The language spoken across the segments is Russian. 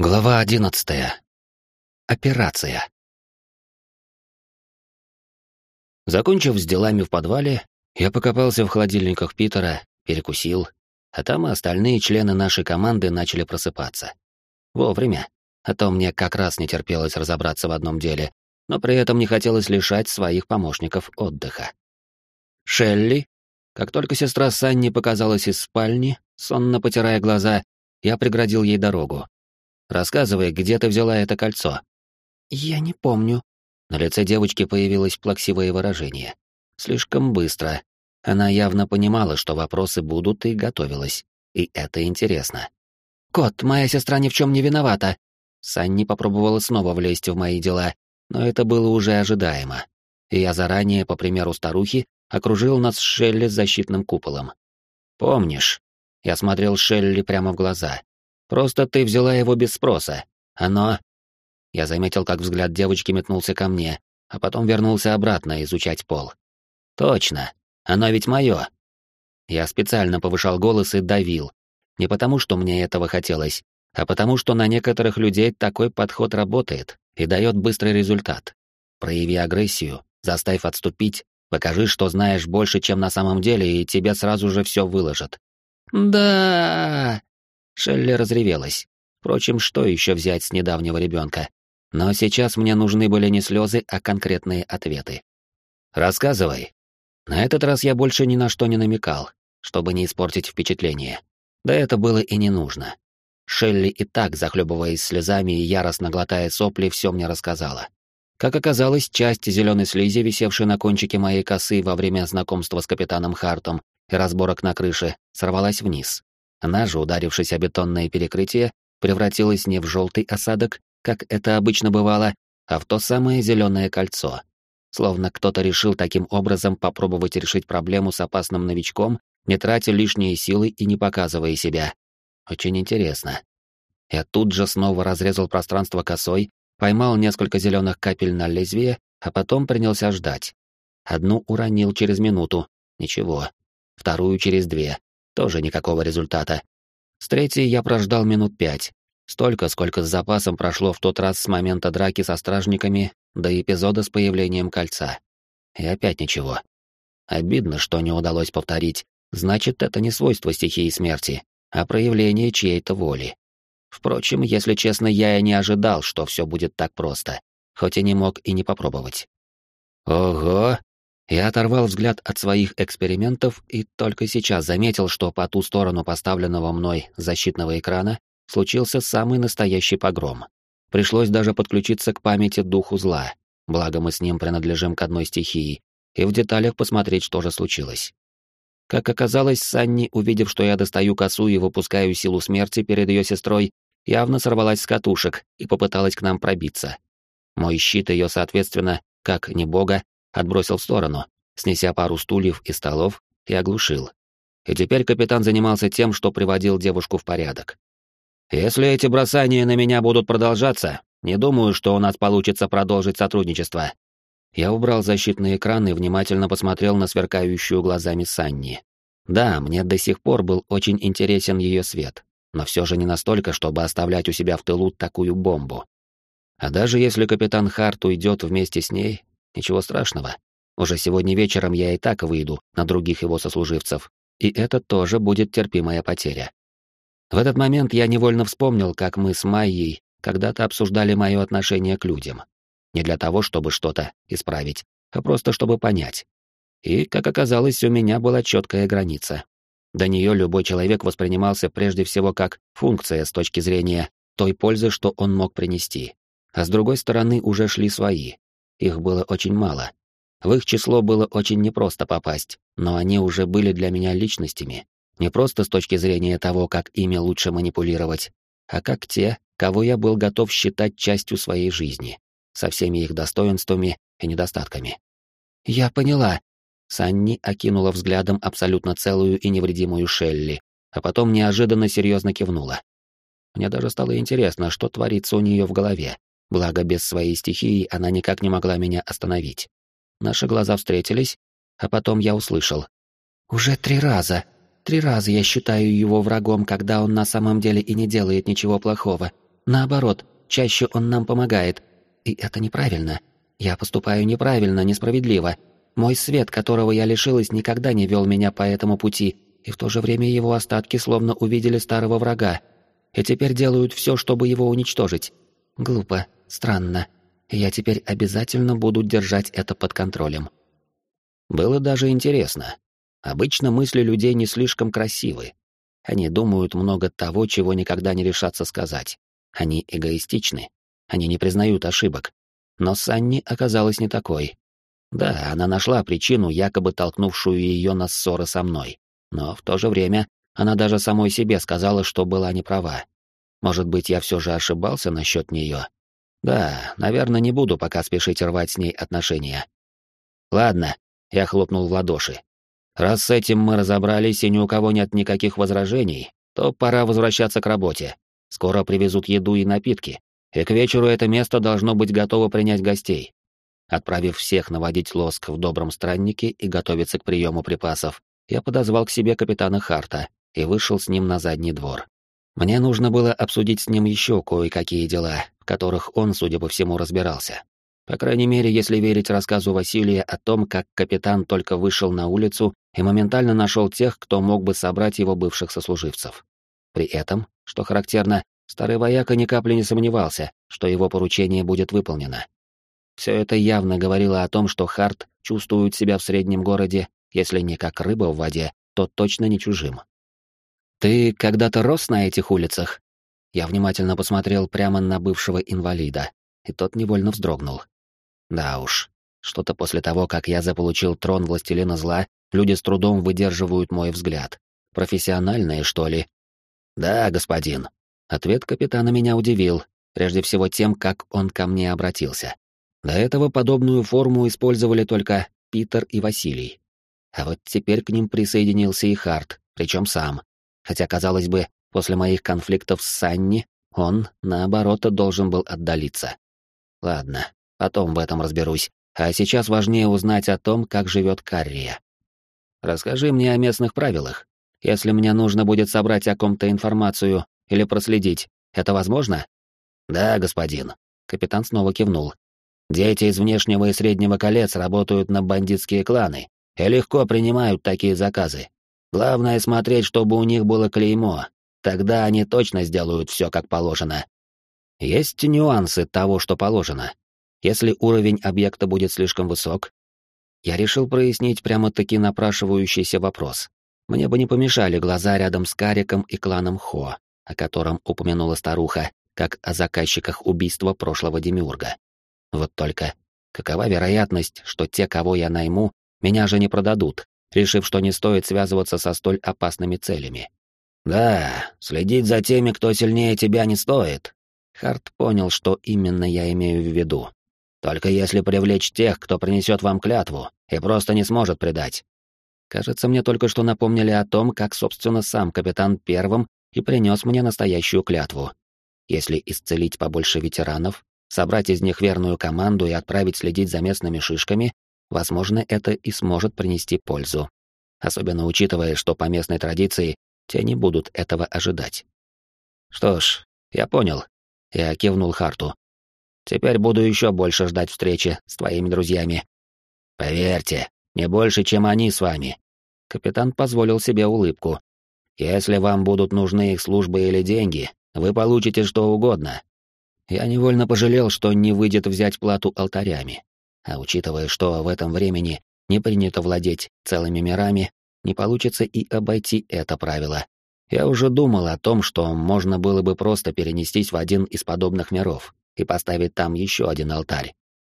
Глава одиннадцатая. Операция. Закончив с делами в подвале, я покопался в холодильниках Питера, перекусил, а там и остальные члены нашей команды начали просыпаться. Вовремя, а то мне как раз не терпелось разобраться в одном деле, но при этом не хотелось лишать своих помощников отдыха. Шелли, как только сестра Санни показалась из спальни, сонно потирая глаза, я преградил ей дорогу, Рассказывай, где ты взяла это кольцо?» «Я не помню». На лице девочки появилось плаксивое выражение. Слишком быстро. Она явно понимала, что вопросы будут, и готовилась. И это интересно. «Кот, моя сестра ни в чем не виновата!» Санни попробовала снова влезть в мои дела, но это было уже ожидаемо. И я заранее, по примеру старухи, окружил нас Шелли защитным куполом. «Помнишь?» Я смотрел Шелли прямо в глаза. Просто ты взяла его без спроса. Оно...» Я заметил, как взгляд девочки метнулся ко мне, а потом вернулся обратно изучать пол. «Точно. Оно ведь мое». Я специально повышал голос и давил. Не потому, что мне этого хотелось, а потому, что на некоторых людей такой подход работает и дает быстрый результат. Прояви агрессию, заставь отступить, покажи, что знаешь больше, чем на самом деле, и тебе сразу же все выложат. «Да!» Шелли разревелась. Впрочем, что еще взять с недавнего ребенка? Но сейчас мне нужны были не слезы, а конкретные ответы. «Рассказывай». На этот раз я больше ни на что не намекал, чтобы не испортить впечатление. Да это было и не нужно. Шелли и так, захлебываясь слезами и яростно глотая сопли, все мне рассказала. Как оказалось, часть зеленой слизи, висевшей на кончике моей косы во время знакомства с капитаном Хартом и разборок на крыше, сорвалась вниз. Она же, ударившись о бетонное перекрытие, превратилась не в желтый осадок, как это обычно бывало, а в то самое зеленое кольцо. Словно кто-то решил таким образом попробовать решить проблему с опасным новичком, не тратя лишние силы и не показывая себя. Очень интересно. Я тут же снова разрезал пространство косой, поймал несколько зеленых капель на лезвие, а потом принялся ждать. Одну уронил через минуту, ничего. Вторую через две, тоже никакого результата. С третьей я прождал минут пять. Столько, сколько с запасом прошло в тот раз с момента драки со стражниками до эпизода с появлением кольца. И опять ничего. Обидно, что не удалось повторить. Значит, это не свойство стихии смерти, а проявление чьей-то воли. Впрочем, если честно, я и не ожидал, что все будет так просто, хоть и не мог и не попробовать. Ого, я оторвал взгляд от своих экспериментов и только сейчас заметил, что по ту сторону поставленного мной защитного экрана случился самый настоящий погром. Пришлось даже подключиться к памяти духу зла, благо мы с ним принадлежим к одной стихии, и в деталях посмотреть, что же случилось. Как оказалось, Санни, увидев, что я достаю косу и выпускаю силу смерти перед ее сестрой, явно сорвалась с катушек и попыталась к нам пробиться. Мой щит ее, соответственно, как не бога, отбросил в сторону, снеся пару стульев и столов, и оглушил. И теперь капитан занимался тем, что приводил девушку в порядок. «Если эти бросания на меня будут продолжаться, не думаю, что у нас получится продолжить сотрудничество». Я убрал защитный экран и внимательно посмотрел на сверкающую глазами Санни. Да, мне до сих пор был очень интересен ее свет, но все же не настолько, чтобы оставлять у себя в тылу такую бомбу. А даже если капитан Харт уйдет вместе с ней, Ничего страшного. Уже сегодня вечером я и так выйду на других его сослуживцев, и это тоже будет терпимая потеря. В этот момент я невольно вспомнил, как мы с Майей когда-то обсуждали мое отношение к людям. Не для того, чтобы что-то исправить, а просто чтобы понять. И, как оказалось, у меня была четкая граница. До нее любой человек воспринимался прежде всего как функция с точки зрения той пользы, что он мог принести. А с другой стороны уже шли свои, их было очень мало. В их число было очень непросто попасть, но они уже были для меня личностями, не просто с точки зрения того, как ими лучше манипулировать, а как те, кого я был готов считать частью своей жизни, со всеми их достоинствами и недостатками. «Я поняла», — Санни окинула взглядом абсолютно целую и невредимую Шелли, а потом неожиданно серьезно кивнула. Мне даже стало интересно, что творится у нее в голове, Благо, без своей стихии она никак не могла меня остановить. Наши глаза встретились, а потом я услышал. «Уже три раза. Три раза я считаю его врагом, когда он на самом деле и не делает ничего плохого. Наоборот, чаще он нам помогает. И это неправильно. Я поступаю неправильно, несправедливо. Мой свет, которого я лишилась, никогда не вел меня по этому пути, и в то же время его остатки словно увидели старого врага. И теперь делают все, чтобы его уничтожить. Глупо, странно. Я теперь обязательно буду держать это под контролем. Было даже интересно. Обычно мысли людей не слишком красивы. Они думают много того, чего никогда не решатся сказать. Они эгоистичны. Они не признают ошибок. Но Санни оказалась не такой. Да, она нашла причину, якобы толкнувшую ее на ссоры со мной. Но в то же время она даже самой себе сказала, что была не права. Может быть, я все же ошибался насчет нее? Да, наверное, не буду пока спешить рвать с ней отношения. Ладно, я хлопнул в ладоши. Раз с этим мы разобрались и ни у кого нет никаких возражений, то пора возвращаться к работе. Скоро привезут еду и напитки, и к вечеру это место должно быть готово принять гостей. Отправив всех наводить лоск в добром страннике и готовиться к приему припасов, я подозвал к себе капитана Харта и вышел с ним на задний двор. Мне нужно было обсудить с ним еще кое-какие дела, которых он, судя по всему, разбирался. По крайней мере, если верить рассказу Василия о том, как капитан только вышел на улицу и моментально нашел тех, кто мог бы собрать его бывших сослуживцев. При этом, что характерно, Старый вояка ни капли не сомневался, что его поручение будет выполнено. Все это явно говорило о том, что Харт чувствует себя в среднем городе, если не как рыба в воде, то точно не чужим. «Ты когда-то рос на этих улицах?» Я внимательно посмотрел прямо на бывшего инвалида, и тот невольно вздрогнул. Да уж, что-то после того, как я заполучил трон властелина зла, люди с трудом выдерживают мой взгляд. Профессиональные, что ли? Да, господин, Ответ капитана меня удивил, прежде всего тем, как он ко мне обратился. До этого подобную форму использовали только Питер и Василий. А вот теперь к ним присоединился и Харт, причем сам. Хотя, казалось бы, после моих конфликтов с Санни, он, наоборот, должен был отдалиться. Ладно, потом в этом разберусь. А сейчас важнее узнать о том, как живет Каррия. Расскажи мне о местных правилах. Если мне нужно будет собрать о ком-то информацию, или проследить. Это возможно? Да, господин. Капитан снова кивнул. Дети из внешнего и среднего колец работают на бандитские кланы и легко принимают такие заказы. Главное смотреть, чтобы у них было клеймо. Тогда они точно сделают все как положено. Есть нюансы того, что положено. Если уровень объекта будет слишком высок, я решил прояснить прямо-таки напрашивающийся вопрос. Мне бы не помешали глаза рядом с Кариком и кланом Хо о котором упомянула старуха, как о заказчиках убийства прошлого демиурга. Вот только, какова вероятность, что те, кого я найму, меня же не продадут, решив, что не стоит связываться со столь опасными целями? Да, следить за теми, кто сильнее тебя, не стоит. Харт понял, что именно я имею в виду. Только если привлечь тех, кто принесет вам клятву и просто не сможет предать. Кажется, мне только что напомнили о том, как, собственно, сам капитан первым и принес мне настоящую клятву. Если исцелить побольше ветеранов, собрать из них верную команду и отправить следить за местными шишками, возможно, это и сможет принести пользу. Особенно учитывая, что по местной традиции те не будут этого ожидать. Что ж, я понял. Я кивнул Харту. Теперь буду еще больше ждать встречи с твоими друзьями. Поверьте, не больше, чем они с вами. Капитан позволил себе улыбку, если вам будут нужны их службы или деньги, вы получите что угодно. Я невольно пожалел, что не выйдет взять плату алтарями. А учитывая, что в этом времени не принято владеть целыми мирами, не получится и обойти это правило. Я уже думал о том, что можно было бы просто перенестись в один из подобных миров и поставить там еще один алтарь.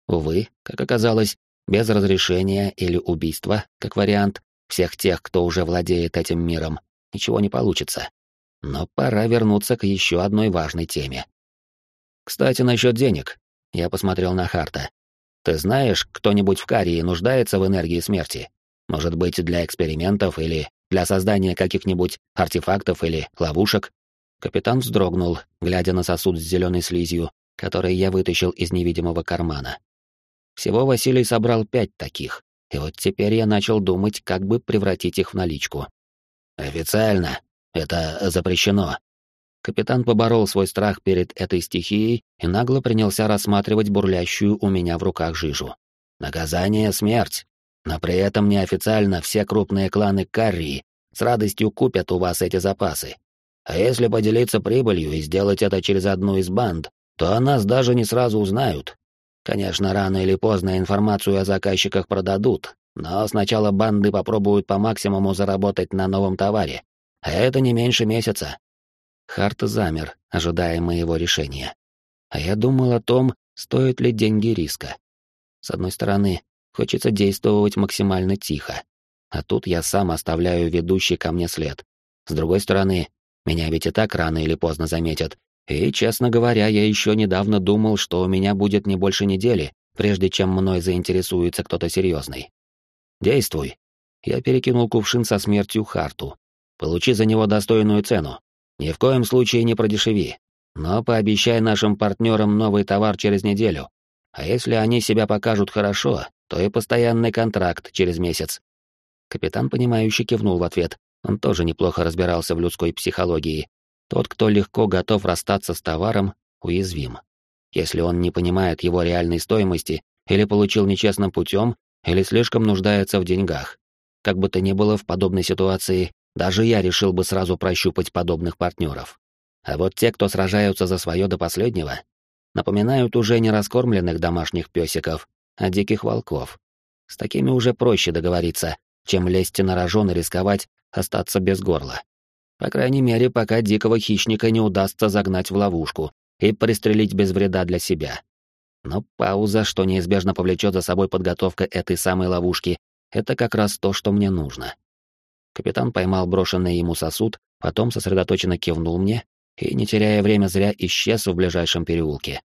Увы, как оказалось, без разрешения или убийства, как вариант, всех тех, кто уже владеет этим миром, ничего не получится. Но пора вернуться к еще одной важной теме. Кстати, насчет денег. Я посмотрел на Харта. Ты знаешь, кто-нибудь в Карии нуждается в энергии смерти? Может быть, для экспериментов или для создания каких-нибудь артефактов или ловушек? Капитан вздрогнул, глядя на сосуд с зеленой слизью, который я вытащил из невидимого кармана. Всего Василий собрал пять таких, и вот теперь я начал думать, как бы превратить их в наличку. Официально это запрещено. Капитан поборол свой страх перед этой стихией и нагло принялся рассматривать бурлящую у меня в руках жижу. Наказание — смерть. Но при этом неофициально все крупные кланы Каррии с радостью купят у вас эти запасы. А если поделиться прибылью и сделать это через одну из банд, то о нас даже не сразу узнают. Конечно, рано или поздно информацию о заказчиках продадут, но сначала банды попробуют по максимуму заработать на новом товаре. А это не меньше месяца. Харт замер, ожидая моего решения. А я думал о том, стоят ли деньги риска. С одной стороны, хочется действовать максимально тихо. А тут я сам оставляю ведущий ко мне след. С другой стороны, меня ведь и так рано или поздно заметят. И, честно говоря, я еще недавно думал, что у меня будет не больше недели, прежде чем мной заинтересуется кто-то серьезный. Действуй. Я перекинул кувшин со смертью Харту. Получи за него достойную цену. Ни в коем случае не продешеви. Но пообещай нашим партнерам новый товар через неделю. А если они себя покажут хорошо, то и постоянный контракт через месяц. Капитан, понимающе кивнул в ответ. Он тоже неплохо разбирался в людской психологии. Тот, кто легко готов расстаться с товаром, уязвим. Если он не понимает его реальной стоимости, или получил нечестным путем, или слишком нуждается в деньгах. Как бы то ни было в подобной ситуации, даже я решил бы сразу прощупать подобных партнеров. А вот те, кто сражаются за свое до последнего, напоминают уже не раскормленных домашних песиков, а диких волков. С такими уже проще договориться, чем лезть на рожон и рисковать остаться без горла. По крайней мере, пока дикого хищника не удастся загнать в ловушку и пристрелить без вреда для себя. Но пауза, что неизбежно повлечет за собой подготовка этой самой ловушки, это как раз то, что мне нужно. Капитан поймал брошенный ему сосуд, потом сосредоточенно кивнул мне и, не теряя время зря, исчез в ближайшем переулке.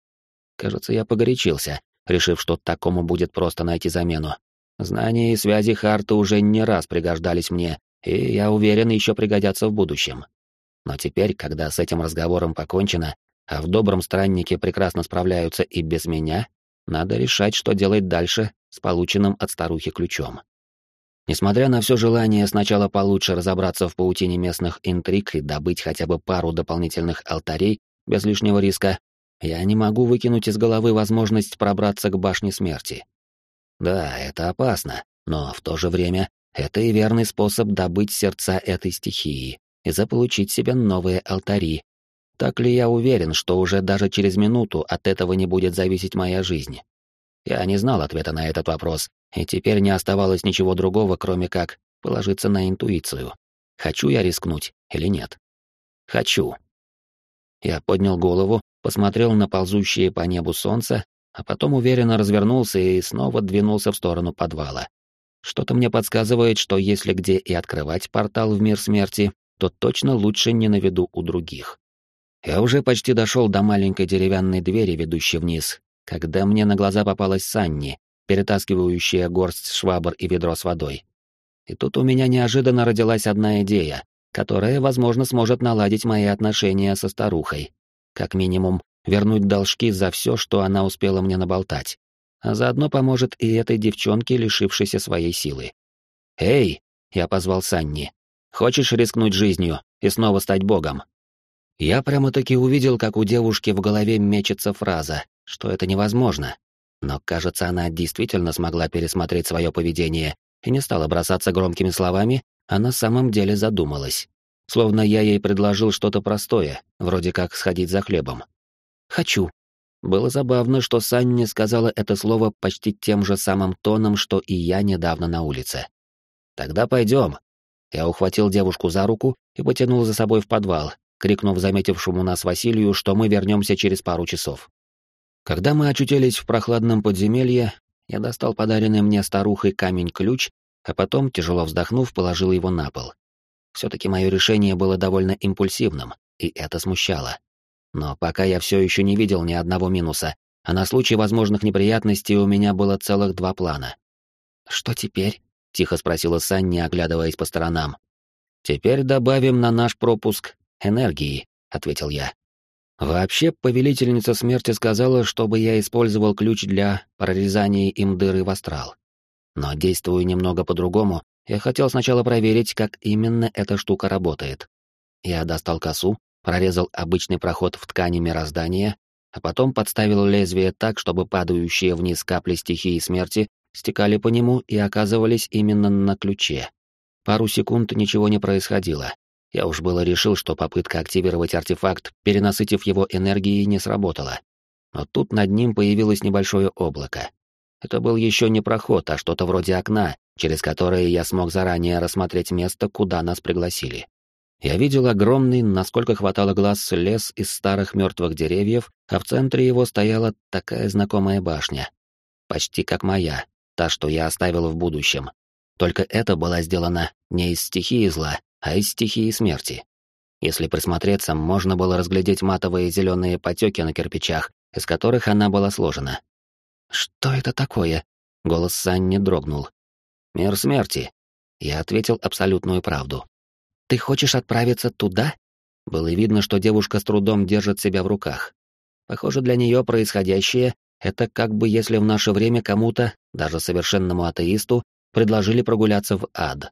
Кажется, я погорячился, решив, что такому будет просто найти замену. Знания и связи Харта уже не раз пригождались мне, и, я уверен, еще пригодятся в будущем. Но теперь, когда с этим разговором покончено, а в добром страннике прекрасно справляются и без меня, надо решать, что делать дальше с полученным от старухи ключом. Несмотря на все желание сначала получше разобраться в паутине местных интриг и добыть хотя бы пару дополнительных алтарей без лишнего риска, я не могу выкинуть из головы возможность пробраться к башне смерти. Да, это опасно, но в то же время это и верный способ добыть сердца этой стихии и заполучить себе новые алтари. Так ли я уверен, что уже даже через минуту от этого не будет зависеть моя жизнь? Я не знал ответа на этот вопрос, и теперь не оставалось ничего другого, кроме как положиться на интуицию. Хочу я рискнуть или нет? Хочу. Я поднял голову, посмотрел на ползущее по небу солнце, а потом уверенно развернулся и снова двинулся в сторону подвала. Что-то мне подсказывает, что если где и открывать портал в мир смерти, то точно лучше не на виду у других. Я уже почти дошел до маленькой деревянной двери, ведущей вниз, когда мне на глаза попалась Санни, перетаскивающая горсть швабр и ведро с водой. И тут у меня неожиданно родилась одна идея, которая, возможно, сможет наладить мои отношения со старухой. Как минимум, вернуть должки за все, что она успела мне наболтать а заодно поможет и этой девчонке, лишившейся своей силы. «Эй!» — я позвал Санни. «Хочешь рискнуть жизнью и снова стать богом?» Я прямо-таки увидел, как у девушки в голове мечется фраза, что это невозможно. Но, кажется, она действительно смогла пересмотреть свое поведение и не стала бросаться громкими словами, а на самом деле задумалась. Словно я ей предложил что-то простое, вроде как сходить за хлебом. «Хочу», было забавно, что Санни сказала это слово почти тем же самым тоном, что и я недавно на улице. «Тогда пойдем». Я ухватил девушку за руку и потянул за собой в подвал, крикнув заметившему нас Василию, что мы вернемся через пару часов. Когда мы очутились в прохладном подземелье, я достал подаренный мне старухой камень-ключ, а потом, тяжело вздохнув, положил его на пол. Все-таки мое решение было довольно импульсивным, и это смущало. Но пока я все еще не видел ни одного минуса, а на случай возможных неприятностей у меня было целых два плана. «Что теперь?» — тихо спросила Санни, оглядываясь по сторонам. «Теперь добавим на наш пропуск энергии», — ответил я. Вообще, повелительница смерти сказала, чтобы я использовал ключ для прорезания им дыры в астрал. Но действуя немного по-другому, я хотел сначала проверить, как именно эта штука работает. Я достал косу, прорезал обычный проход в ткани мироздания, а потом подставил лезвие так, чтобы падающие вниз капли стихии смерти стекали по нему и оказывались именно на ключе. Пару секунд ничего не происходило. Я уж было решил, что попытка активировать артефакт, перенасытив его энергией, не сработала. Но тут над ним появилось небольшое облако. Это был еще не проход, а что-то вроде окна, через которое я смог заранее рассмотреть место, куда нас пригласили. Я видел огромный, насколько хватало глаз, лес из старых мертвых деревьев, а в центре его стояла такая знакомая башня. Почти как моя, та, что я оставил в будущем. Только это была сделана не из стихии зла, а из стихии смерти. Если присмотреться, можно было разглядеть матовые зеленые потеки на кирпичах, из которых она была сложена. «Что это такое?» — голос Санни дрогнул. «Мир смерти». Я ответил абсолютную правду. «Ты хочешь отправиться туда?» Было видно, что девушка с трудом держит себя в руках. Похоже, для нее происходящее — это как бы если в наше время кому-то, даже совершенному атеисту, предложили прогуляться в ад.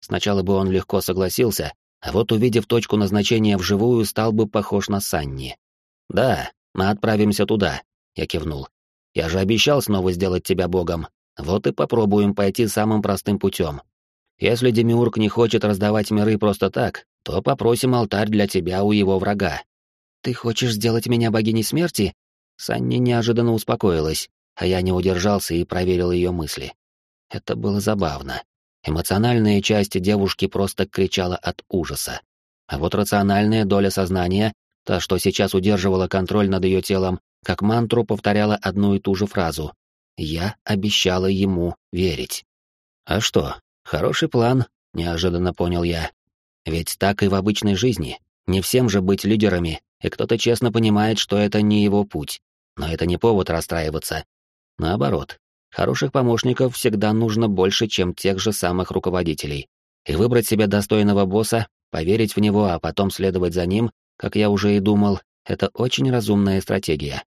Сначала бы он легко согласился, а вот увидев точку назначения вживую, стал бы похож на Санни. «Да, мы отправимся туда», — я кивнул. «Я же обещал снова сделать тебя богом. Вот и попробуем пойти самым простым путем. Если Демиург не хочет раздавать миры просто так, то попросим алтарь для тебя у его врага». «Ты хочешь сделать меня богиней смерти?» Санни неожиданно успокоилась, а я не удержался и проверил ее мысли. Это было забавно. Эмоциональная часть девушки просто кричала от ужаса. А вот рациональная доля сознания, та, что сейчас удерживала контроль над ее телом, как мантру повторяла одну и ту же фразу. «Я обещала ему верить». «А что, хороший план», — неожиданно понял я. «Ведь так и в обычной жизни. Не всем же быть лидерами, и кто-то честно понимает, что это не его путь. Но это не повод расстраиваться. Наоборот, Хороших помощников всегда нужно больше, чем тех же самых руководителей. И выбрать себе достойного босса, поверить в него, а потом следовать за ним, как я уже и думал, это очень разумная стратегия.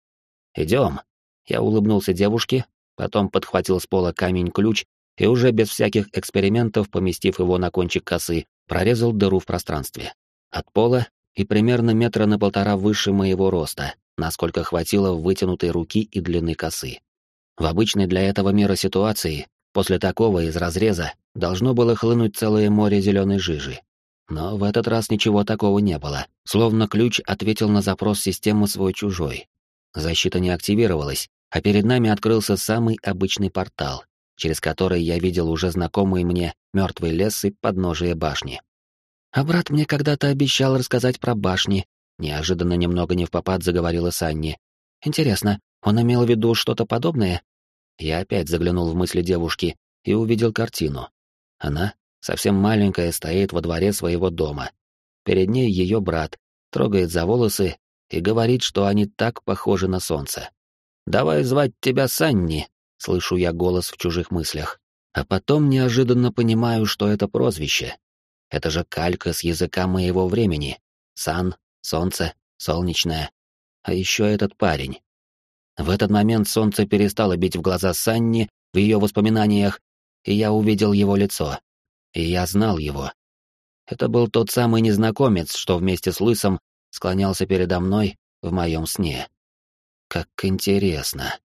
Идем. Я улыбнулся девушке, потом подхватил с пола камень-ключ и уже без всяких экспериментов, поместив его на кончик косы, прорезал дыру в пространстве. От пола и примерно метра на полтора выше моего роста, насколько хватило вытянутой руки и длины косы. В обычной для этого мира ситуации, после такого из разреза, должно было хлынуть целое море зеленой жижи. Но в этот раз ничего такого не было, словно ключ ответил на запрос системы свой-чужой. Защита не активировалась, а перед нами открылся самый обычный портал, через который я видел уже знакомый мне мертвый лес и подножие башни. «А брат мне когда-то обещал рассказать про башни», неожиданно немного не в попад заговорила Санни. «Интересно, он имел в виду что-то подобное? Я опять заглянул в мысли девушки и увидел картину. Она, совсем маленькая, стоит во дворе своего дома. Перед ней ее брат, трогает за волосы и говорит, что они так похожи на солнце. «Давай звать тебя Санни», — слышу я голос в чужих мыслях. А потом неожиданно понимаю, что это прозвище. Это же калька с языка моего времени. Сан, солнце, солнечное. А еще этот парень. В этот момент солнце перестало бить в глаза Санни в ее воспоминаниях, и я увидел его лицо. И я знал его. Это был тот самый незнакомец, что вместе с Лысом склонялся передо мной в моем сне. Как интересно.